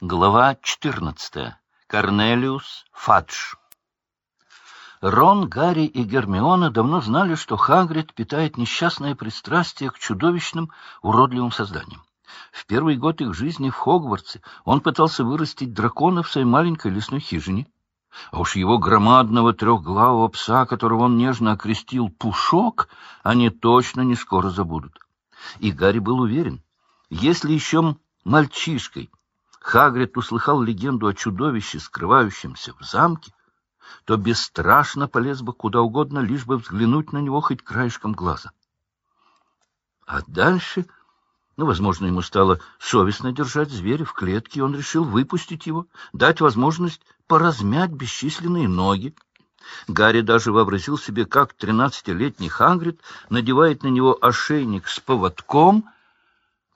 Глава 14. Корнелиус Фадж. Рон, Гарри и Гермиона давно знали, что Хагрид питает несчастное пристрастие к чудовищным, уродливым созданиям. В первый год их жизни в Хогвартсе он пытался вырастить дракона в своей маленькой лесной хижине. А уж его громадного трехглавого пса, которого он нежно окрестил Пушок, они точно не скоро забудут. И Гарри был уверен, если еще мальчишкой Хагрид услыхал легенду о чудовище, скрывающемся в замке, то бесстрашно полез бы куда угодно, лишь бы взглянуть на него хоть краешком глаза. А дальше, ну, возможно, ему стало совестно держать зверя в клетке, и он решил выпустить его, дать возможность поразмять бесчисленные ноги. Гарри даже вообразил себе, как тринадцатилетний Хагрид надевает на него ошейник с поводком —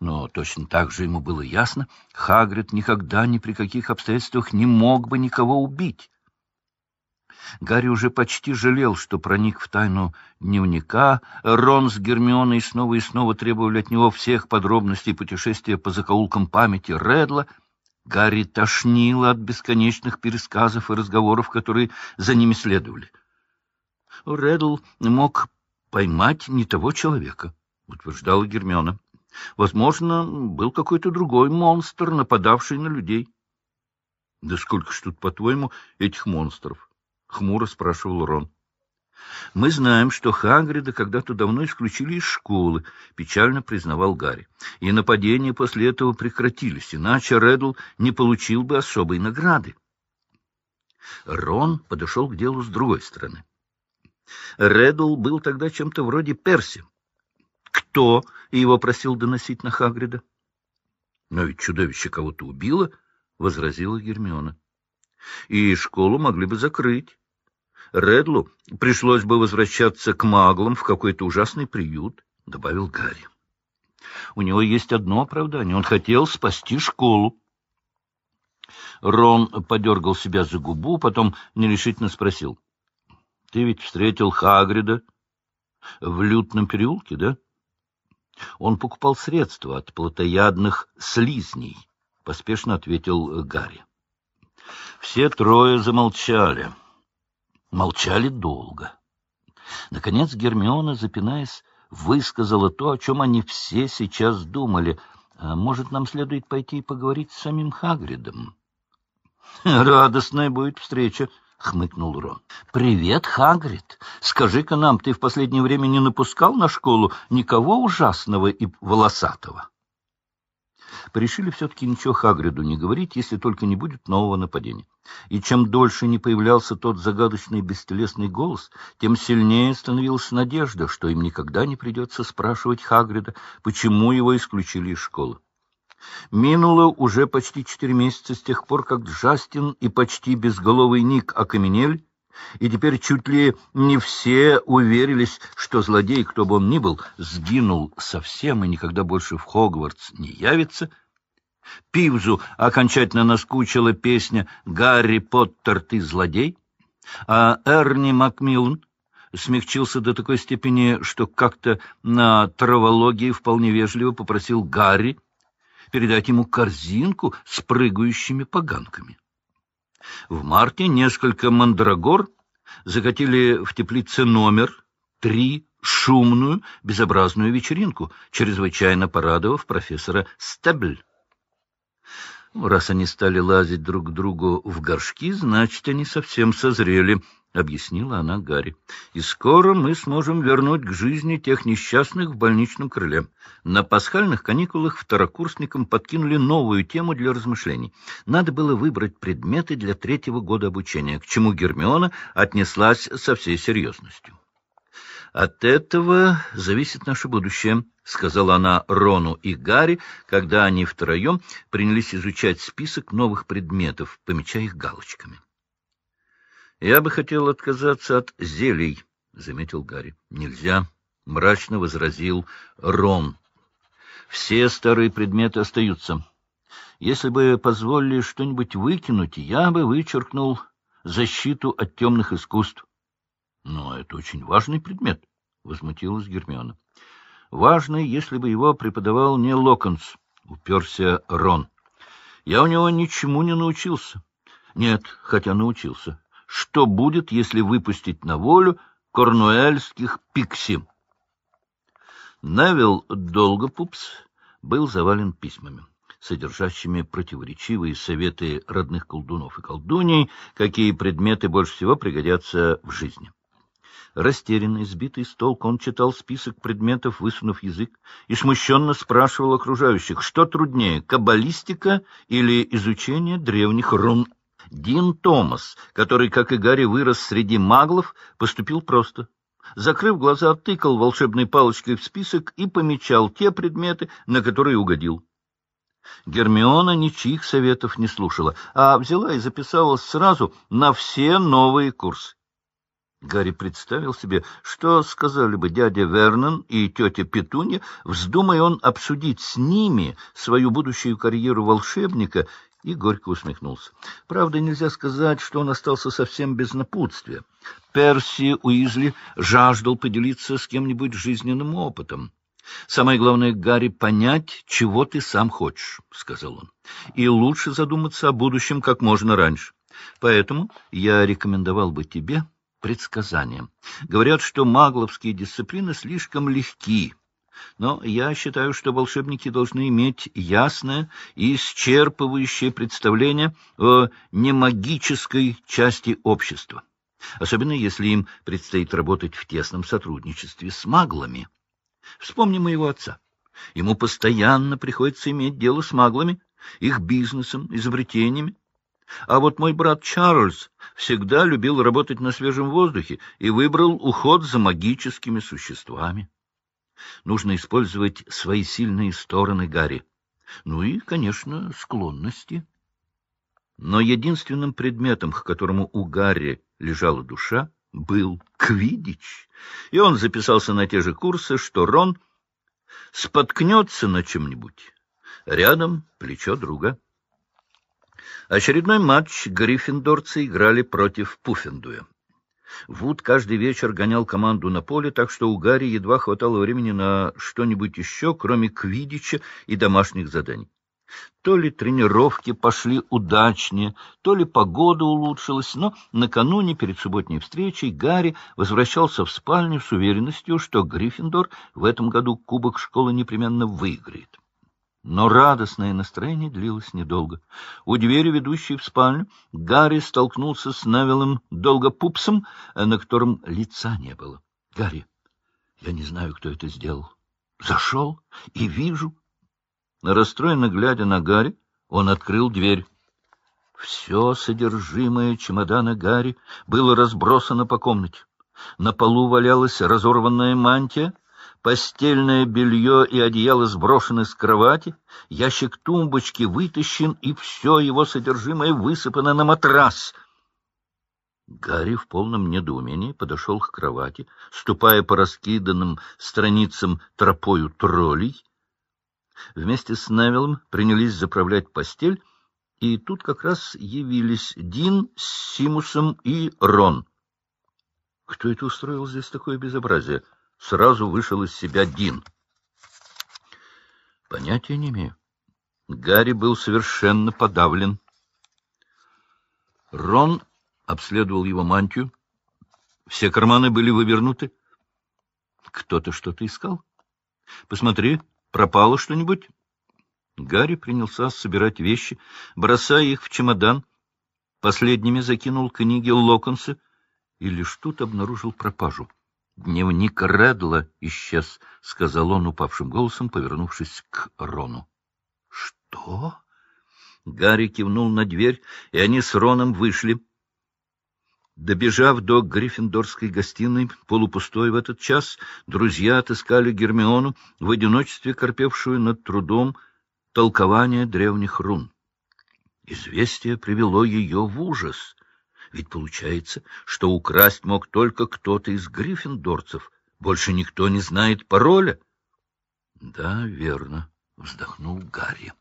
но точно так же ему было ясно, Хагрид никогда ни при каких обстоятельствах не мог бы никого убить. Гарри уже почти жалел, что проник в тайну дневника. Рон с Гермионой снова и снова требовали от него всех подробностей путешествия по закоулкам памяти Редла. Гарри тошнило от бесконечных пересказов и разговоров, которые за ними следовали. Редл мог поймать не того человека, — утверждала Гермиона. Возможно, был какой-то другой монстр, нападавший на людей. — Да сколько ж тут, по-твоему, этих монстров? — хмуро спрашивал Рон. — Мы знаем, что Хагрида когда-то давно исключили из школы, — печально признавал Гарри. И нападения после этого прекратились, иначе Реддл не получил бы особой награды. Рон подошел к делу с другой стороны. Реддл был тогда чем-то вроде Перси, кто его просил доносить на Хагрида? — Но ведь чудовище кого-то убило, — возразила Гермиона. — И школу могли бы закрыть. Редлу пришлось бы возвращаться к маглам в какой-то ужасный приют, — добавил Гарри. У него есть одно оправдание. Он хотел спасти школу. Рон подергал себя за губу, потом нерешительно спросил. — Ты ведь встретил Хагрида в лютном переулке, да? — он покупал средства от плотоядных слизней, — поспешно ответил Гарри. Все трое замолчали. Молчали долго. Наконец Гермиона, запинаясь, высказала то, о чем они все сейчас думали. А может, нам следует пойти и поговорить с самим Хагридом? — Радостная будет встреча, — хмыкнул Рон. — Привет, Хагрид. Скажи-ка нам, ты в последнее время не напускал на школу никого ужасного и волосатого? Порешили все-таки ничего Хагриду не говорить, если только не будет нового нападения. И чем дольше не появлялся тот загадочный бестелесный голос, тем сильнее становилась надежда, что им никогда не придется спрашивать Хагрида, почему его исключили из школы. Минуло уже почти четыре месяца с тех пор, как Джастин и почти безголовый Ник окаменели, и теперь чуть ли не все уверились, что злодей, кто бы он ни был, сгинул совсем и никогда больше в Хогвартс не явится. Пивзу окончательно наскучила песня «Гарри Поттер, ты злодей», а Эрни Макмиллан смягчился до такой степени, что как-то на травологии вполне вежливо попросил Гарри передать ему корзинку с прыгающими поганками. В марте несколько мандрагор закатили в теплице номер три шумную, безобразную вечеринку, чрезвычайно порадовав профессора Стебль. Раз они стали лазить друг к другу в горшки, значит, они совсем созрели —— объяснила она Гарри. — И скоро мы сможем вернуть к жизни тех несчастных в больничном крыле. На пасхальных каникулах второкурсникам подкинули новую тему для размышлений. Надо было выбрать предметы для третьего года обучения, к чему Гермиона отнеслась со всей серьезностью. — От этого зависит наше будущее, — сказала она Рону и Гарри, когда они втроем принялись изучать список новых предметов, помечая их галочками. — я бы хотел отказаться от зелий, — заметил Гарри. — Нельзя, — мрачно возразил Рон. — Все старые предметы остаются. Если бы позволили что-нибудь выкинуть, я бы вычеркнул защиту от темных искусств. — Но это очень важный предмет, — возмутилась Гермиона. — Важный, если бы его преподавал не Локонс, — уперся Рон. Я у него ничему не научился. Нет, хотя научился. Что будет, если выпустить на волю корнуэльских пикси? Невил Долгопупс был завален письмами, содержащими противоречивые советы родных колдунов и колдуней, какие предметы больше всего пригодятся в жизни. Растерянный, сбитый с толку, он читал список предметов, высунув язык, и смущенно спрашивал окружающих, что труднее, каббалистика или изучение древних рун. Дин Томас, который, как и Гарри, вырос среди маглов, поступил просто. Закрыв глаза, тыкал волшебной палочкой в список и помечал те предметы, на которые угодил. Гермиона ничьих советов не слушала, а взяла и записалась сразу на все новые курсы. Гарри представил себе, что сказали бы дядя Вернон и тетя Петунья, вздумая он обсудить с ними свою будущую карьеру волшебника, и горько усмехнулся. Правда, нельзя сказать, что он остался совсем без напутствия. Перси Уизли жаждал поделиться с кем-нибудь жизненным опытом. «Самое главное, Гарри, понять, чего ты сам хочешь», — сказал он. «И лучше задуматься о будущем как можно раньше. Поэтому я рекомендовал бы тебе предсказаниям. Говорят, что магловские дисциплины слишком легки, но я считаю, что волшебники должны иметь ясное и исчерпывающее представление о немагической части общества, особенно если им предстоит работать в тесном сотрудничестве с маглами. Вспомни моего отца. Ему постоянно приходится иметь дело с маглами, их бизнесом, изобретениями, а вот мой брат Чарльз всегда любил работать на свежем воздухе и выбрал уход за магическими существами. Нужно использовать свои сильные стороны Гарри. Ну и, конечно, склонности. Но единственным предметом, к которому у Гарри лежала душа, был квидич, и он записался на те же курсы, что Рон споткнется на чем-нибудь. Рядом плечо друга. Очередной матч гриффиндорцы играли против Пуффендуя. Вуд каждый вечер гонял команду на поле, так что у Гарри едва хватало времени на что-нибудь еще, кроме квидича и домашних заданий. То ли тренировки пошли удачнее, то ли погода улучшилась, но накануне перед субботней встречей Гарри возвращался в спальню с уверенностью, что Гриффиндор в этом году кубок школы непременно выиграет. Но радостное настроение длилось недолго. У двери, ведущей в спальню, Гарри столкнулся с Невилом Долгопупсом, на котором лица не было. — Гарри, я не знаю, кто это сделал. Зашел и вижу. Расстроенно глядя на Гарри, он открыл дверь. Все содержимое чемодана Гарри было разбросано по комнате. На полу валялась разорванная мантия, Постельное белье и одеяло сброшены с кровати, ящик тумбочки вытащен, и все его содержимое высыпано на матрас. Гарри в полном недоумении подошел к кровати, ступая по раскиданным страницам тропою троллей. Вместе с Невиллом принялись заправлять постель, и тут как раз явились Дин с Симусом и Рон. Кто это устроил здесь такое безобразие? — Сразу вышел из себя Дин. Понятия не имею. Гарри был совершенно подавлен. Рон обследовал его мантию. Все карманы были вывернуты. Кто-то что-то искал. Посмотри, пропало что-нибудь. Гарри принялся собирать вещи, бросая их в чемодан. Последними закинул книги Локонса и лишь тут обнаружил пропажу. Дневник Редла исчез, — сказал он упавшим голосом, повернувшись к Рону. — Что? Гарри кивнул на дверь, и они с Роном вышли. Добежав до Гриффиндорской гостиной, полупустой в этот час, друзья отыскали Гермиону, в одиночестве корпевшую над трудом толкования древних рун. Известие привело ее в ужас. Ведь получается, что украсть мог только кто-то из гриффиндорцев. Больше никто не знает пароля. — Да, верно, — вздохнул Гарри.